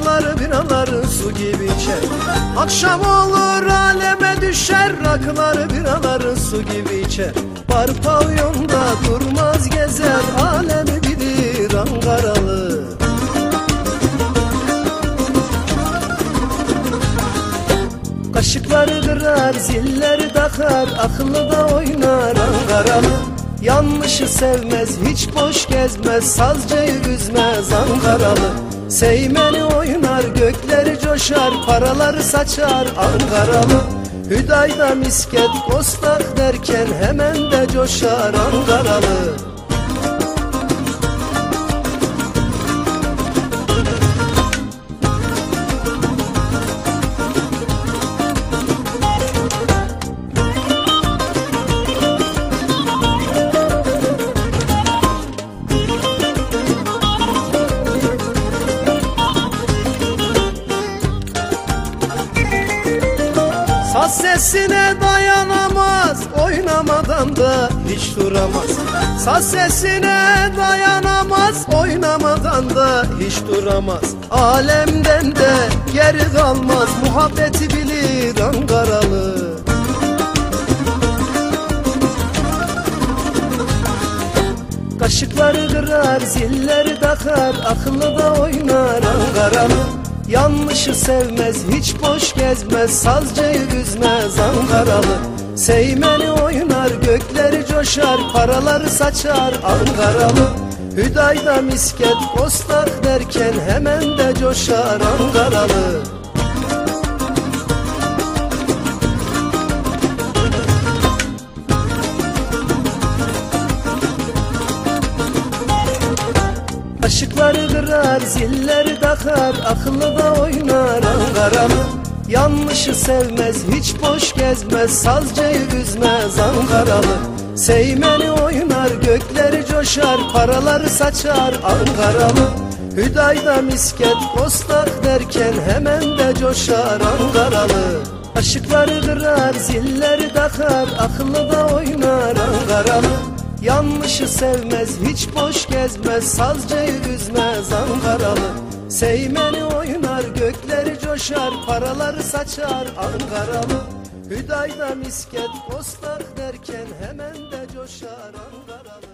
Rakıları biraları su gibi içer. Akşam olur aleme düşer. Rakıları biraları su gibi içer. Bar pavyonda durmaz gezer. Alemi bilir Ankaralı. Kaşıkları kırar, zilleri takar, akıllı da oynar Ankaralı. Yanlışı sevmez, hiç boş gezmez, sazcayı üzmez Ankaralı Seymeni oynar, gökleri coşar, paraları saçar. Ankaralı Hüdayda misket, kostak derken hemen de coşar. Ankaralı sesine dayanamaz Oynamadan da hiç duramaz. Saz sesine dayanamaz Oynamadan da hiç duramaz. Alemden de geri kalmaz Muhabbeti bilir Ankaralı. Kaşıkları kırar, zilleri takar Akıllı da oynar Ankaralı Yanlışı sevmez, hiç boş gezmez Sazcayı üzmez Ankaralı. Seymeni oynar, gökleri coşar Paraları saçar Ankaralı. Hüdayda misket, kostak derken Hemen de coşar Ankaralı Aşıkları kırar, zilleri takar, akıllı da oynar. Ankaralı Yanlışı sevmez, hiç boş gezmez, sazcayı üzmez. Ankaralı Seymeni oynar, gökleri coşar, paraları saçar. Ankaralı Hüdayda misket, kostak derken hemen de coşar. Ankaralı Aşıkları kırar, zilleri takar, akıllı da oynar Yanlışı sevmez, hiç boş gezmez, sazcayı üzmez Ankaralı. Seymeni oynar, gökleri coşar, paraları saçar Ankaralı. Hüdayda misket, kostak derken hemen de coşar Ankaralı